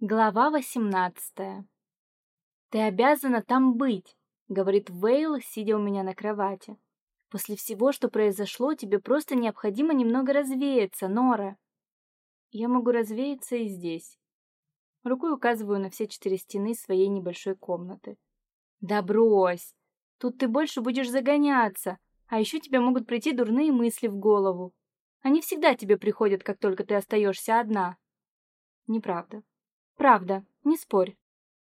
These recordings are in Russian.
Глава восемнадцатая. «Ты обязана там быть», — говорит Вейл, сидя у меня на кровати. «После всего, что произошло, тебе просто необходимо немного развеяться, Нора». Я могу развеяться и здесь. Рукой указываю на все четыре стены своей небольшой комнаты. «Да брось! Тут ты больше будешь загоняться, а еще тебе могут прийти дурные мысли в голову. Они всегда тебе приходят, как только ты остаешься одна». Неправда. Правда, не спорь.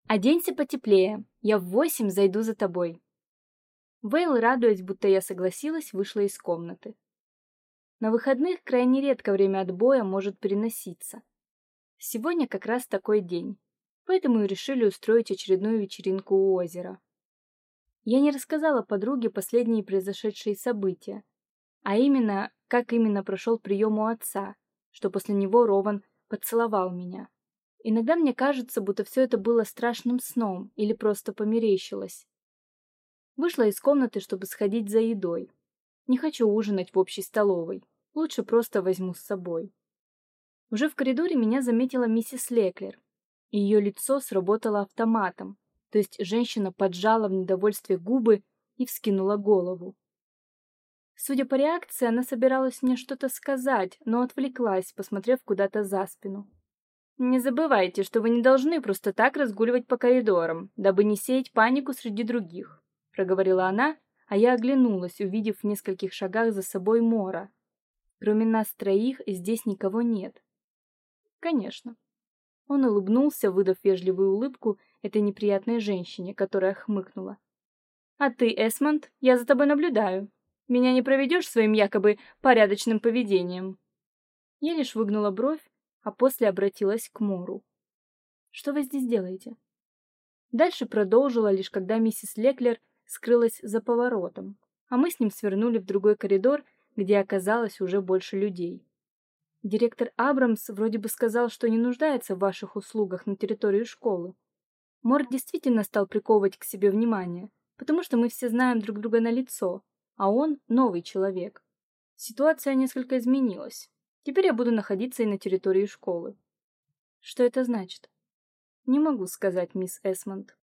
Оденься потеплее, я в восемь зайду за тобой. Вейл, радуясь, будто я согласилась, вышла из комнаты. На выходных крайне редко время отбоя может переноситься. Сегодня как раз такой день, поэтому и решили устроить очередную вечеринку у озера. Я не рассказала подруге последние произошедшие события, а именно, как именно прошел прием у отца, что после него Рован поцеловал меня. Иногда мне кажется, будто все это было страшным сном или просто померещилось. Вышла из комнаты, чтобы сходить за едой. Не хочу ужинать в общей столовой. Лучше просто возьму с собой. Уже в коридоре меня заметила миссис Леклер. Ее лицо сработало автоматом, то есть женщина поджала в недовольстве губы и вскинула голову. Судя по реакции, она собиралась мне что-то сказать, но отвлеклась, посмотрев куда-то за спину. Не забывайте, что вы не должны просто так разгуливать по коридорам, дабы не сеять панику среди других, проговорила она, а я оглянулась, увидев в нескольких шагах за собой Мора. Кроме нас троих здесь никого нет. Конечно. Он улыбнулся, выдав вежливую улыбку этой неприятной женщине, которая хмыкнула. А ты, Эсмонд, я за тобой наблюдаю. Меня не проведешь своим якобы порядочным поведением. Я лишь выгнула бровь, а после обратилась к Мору. «Что вы здесь делаете?» Дальше продолжила, лишь когда миссис Леклер скрылась за поворотом, а мы с ним свернули в другой коридор, где оказалось уже больше людей. Директор Абрамс вроде бы сказал, что не нуждается в ваших услугах на территории школы. Мор действительно стал приковывать к себе внимание, потому что мы все знаем друг друга на лицо, а он новый человек. Ситуация несколько изменилась. Теперь я буду находиться и на территории школы. Что это значит? Не могу сказать, мисс Эсмонд.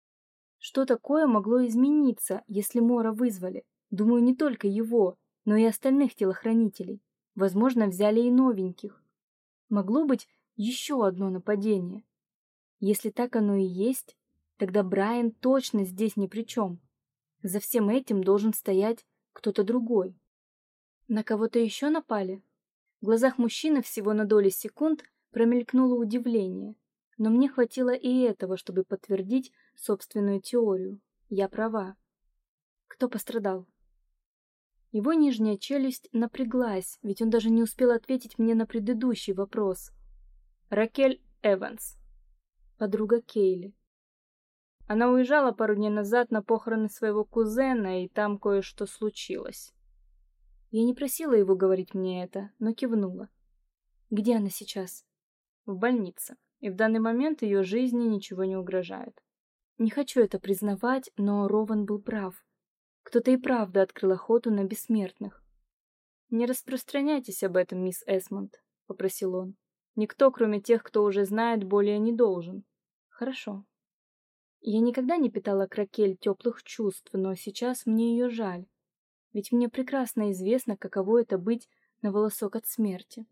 Что такое могло измениться, если Мора вызвали? Думаю, не только его, но и остальных телохранителей. Возможно, взяли и новеньких. Могло быть еще одно нападение. Если так оно и есть, тогда Брайан точно здесь ни при чем. За всем этим должен стоять кто-то другой. На кого-то еще напали? В глазах мужчины всего на доли секунд промелькнуло удивление, но мне хватило и этого, чтобы подтвердить собственную теорию. Я права. Кто пострадал? Его нижняя челюсть напряглась, ведь он даже не успел ответить мне на предыдущий вопрос. Ракель Эванс, подруга Кейли. Она уезжала пару дней назад на похороны своего кузена, и там кое-что случилось. Я не просила его говорить мне это, но кивнула. Где она сейчас? В больнице. И в данный момент ее жизни ничего не угрожает. Не хочу это признавать, но Рован был прав. Кто-то и правда открыл охоту на бессмертных. Не распространяйтесь об этом, мисс Эсмонд, попросил он. Никто, кроме тех, кто уже знает, более не должен. Хорошо. Я никогда не питала к Ракель теплых чувств, но сейчас мне ее жаль ведь мне прекрасно известно, каково это быть на волосок от смерти.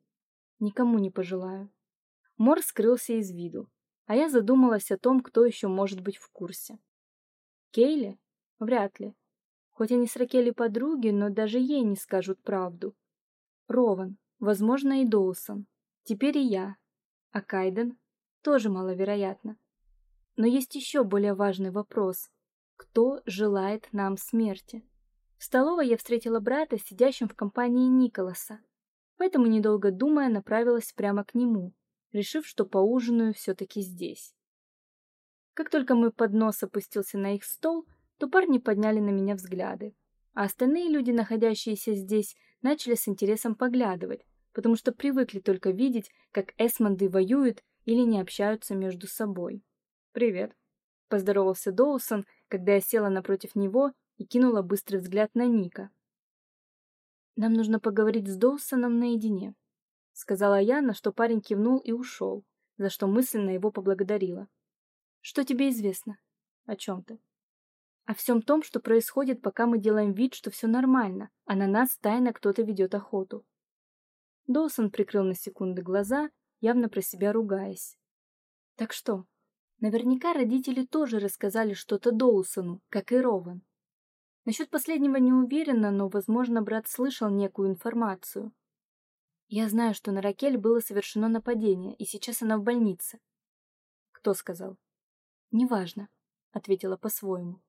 Никому не пожелаю. Мор скрылся из виду, а я задумалась о том, кто еще может быть в курсе. Кейли? Вряд ли. Хоть они с Ракели подруги, но даже ей не скажут правду. Рован, возможно, и Доусон. Теперь и я. А Кайден? Тоже маловероятно. Но есть еще более важный вопрос. Кто желает нам смерти? В столовой я встретила брата, сидящим в компании Николаса, поэтому, недолго думая, направилась прямо к нему, решив, что поужинаю все-таки здесь. Как только мой поднос опустился на их стол, то парни подняли на меня взгляды, а остальные люди, находящиеся здесь, начали с интересом поглядывать, потому что привыкли только видеть, как эсмонды воюют или не общаются между собой. «Привет», — поздоровался Доусон, когда я села напротив него и кинула быстрый взгляд на Ника. «Нам нужно поговорить с Доусоном наедине», — сказала я, на что парень кивнул и ушел, за что мысленно его поблагодарила. «Что тебе известно?» «О чем ты?» «О всем том, что происходит, пока мы делаем вид, что все нормально, а на нас тайно кто-то ведет охоту». Доусон прикрыл на секунды глаза, явно про себя ругаясь. «Так что?» Наверняка родители тоже рассказали что-то Доусону, как и Рован. Насчет последнего не уверена, но, возможно, брат слышал некую информацию. Я знаю, что на Ракель было совершено нападение, и сейчас она в больнице. Кто сказал? Неважно, ответила по-своему.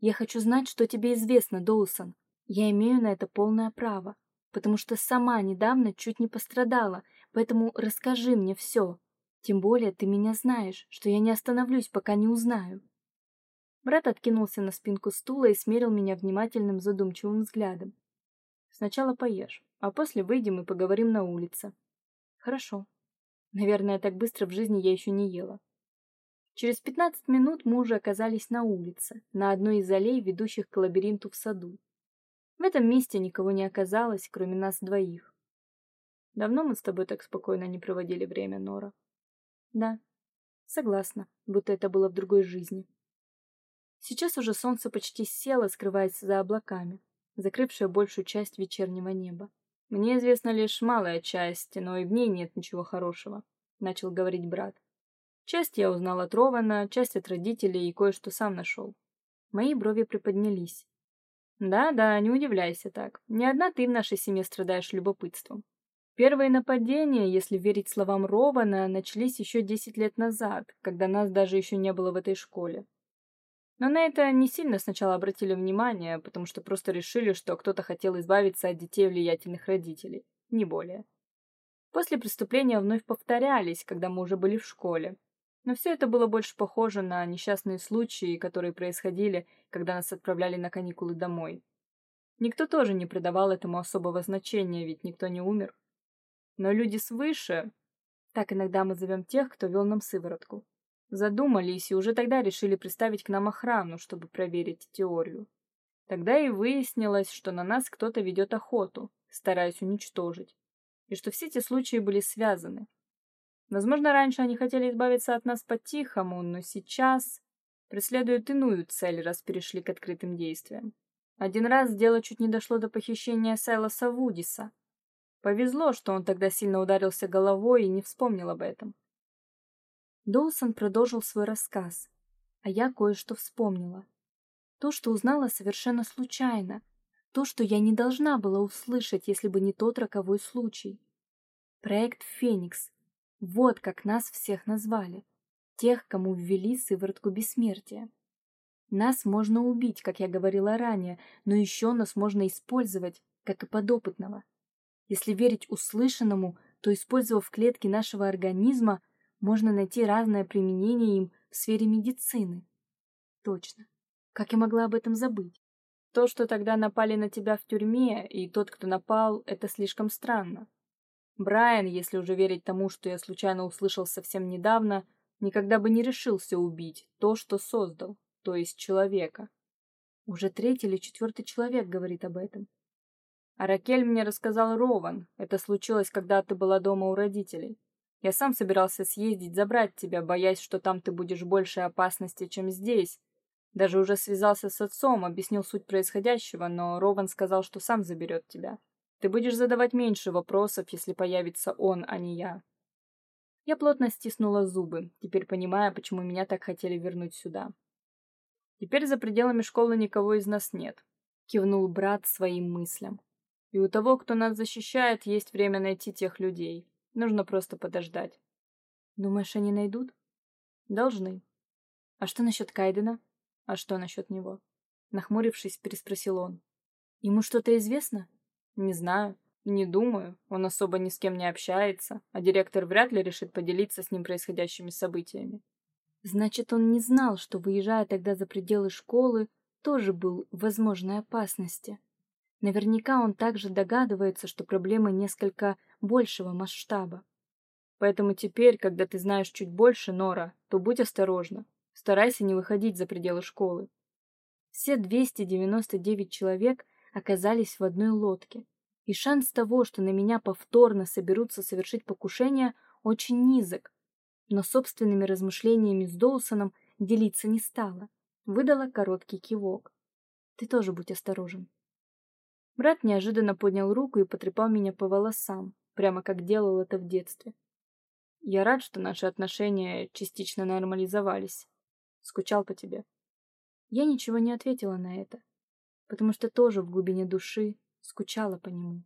Я хочу знать, что тебе известно, Доусон. Я имею на это полное право, потому что сама недавно чуть не пострадала, поэтому расскажи мне все. Тем более ты меня знаешь, что я не остановлюсь, пока не узнаю. Брат откинулся на спинку стула и смерил меня внимательным задумчивым взглядом. Сначала поешь, а после выйдем и поговорим на улице. Хорошо. Наверное, так быстро в жизни я еще не ела. Через пятнадцать минут мы уже оказались на улице, на одной из аллей, ведущих к лабиринту в саду. В этом месте никого не оказалось, кроме нас двоих. Давно мы с тобой так спокойно не проводили время, Нора. Да, согласна, будто это было в другой жизни. Сейчас уже солнце почти село, скрываясь за облаками, закрывшее большую часть вечернего неба. Мне известна лишь малая часть, но и в ней нет ничего хорошего, начал говорить брат. Часть я узнал от Рована, часть от родителей и кое-что сам нашел. Мои брови приподнялись. Да-да, не удивляйся так. Не одна ты в нашей семье страдаешь любопытством. Первые нападения, если верить словам Рована, начались еще десять лет назад, когда нас даже еще не было в этой школе. Но на это не сильно сначала обратили внимание, потому что просто решили, что кто-то хотел избавиться от детей влиятельных родителей, не более. После преступления вновь повторялись, когда мы уже были в школе. Но все это было больше похоже на несчастные случаи, которые происходили, когда нас отправляли на каникулы домой. Никто тоже не придавал этому особого значения, ведь никто не умер. Но люди свыше, так иногда мы зовем тех, кто вел нам сыворотку, задумались и уже тогда решили приставить к нам охрану, чтобы проверить теорию. Тогда и выяснилось, что на нас кто-то ведет охоту, стараясь уничтожить, и что все эти случаи были связаны. Возможно, раньше они хотели избавиться от нас по-тихому, но сейчас преследуют иную цель, раз перешли к открытым действиям. Один раз дело чуть не дошло до похищения Сайлоса Вудиса, Повезло, что он тогда сильно ударился головой и не вспомнил об этом. Доусон продолжил свой рассказ, а я кое-что вспомнила. То, что узнала совершенно случайно, то, что я не должна была услышать, если бы не тот роковой случай. Проект «Феникс». Вот как нас всех назвали. Тех, кому ввели сыворотку бессмертия. Нас можно убить, как я говорила ранее, но еще нас можно использовать, как и подопытного. Если верить услышанному, то, использовав клетки нашего организма, можно найти разное применение им в сфере медицины. Точно. Как я могла об этом забыть? То, что тогда напали на тебя в тюрьме, и тот, кто напал, это слишком странно. Брайан, если уже верить тому, что я случайно услышал совсем недавно, никогда бы не решился убить то, что создал, то есть человека. Уже третий или четвертый человек говорит об этом. А Ракель мне рассказал Рован. Это случилось, когда ты была дома у родителей. Я сам собирался съездить забрать тебя, боясь, что там ты будешь больше опасности, чем здесь. Даже уже связался с отцом, объяснил суть происходящего, но Рован сказал, что сам заберет тебя. Ты будешь задавать меньше вопросов, если появится он, а не я. Я плотно стиснула зубы, теперь понимая, почему меня так хотели вернуть сюда. Теперь за пределами школы никого из нас нет, кивнул брат своим мыслям. И у того, кто нас защищает, есть время найти тех людей. Нужно просто подождать. Думаешь, они найдут? Должны. А что насчет Кайдена? А что насчет него? Нахмурившись, переспросил он. Ему что-то известно? Не знаю. Не думаю. Он особо ни с кем не общается, а директор вряд ли решит поделиться с ним происходящими событиями. Значит, он не знал, что, выезжая тогда за пределы школы, тоже был в возможной опасности. Наверняка он также догадывается, что проблема несколько большего масштаба. Поэтому теперь, когда ты знаешь чуть больше, Нора, то будь осторожна. Старайся не выходить за пределы школы. Все 299 человек оказались в одной лодке, и шанс того, что на меня повторно соберутся совершить покушение, очень низок. но собственными размышлениями с Доусоном делиться не стала. Выдала короткий кивок. Ты тоже будь осторожен. Брат неожиданно поднял руку и потрепал меня по волосам, прямо как делал это в детстве. Я рад, что наши отношения частично нормализовались. Скучал по тебе. Я ничего не ответила на это, потому что тоже в глубине души скучала по нему.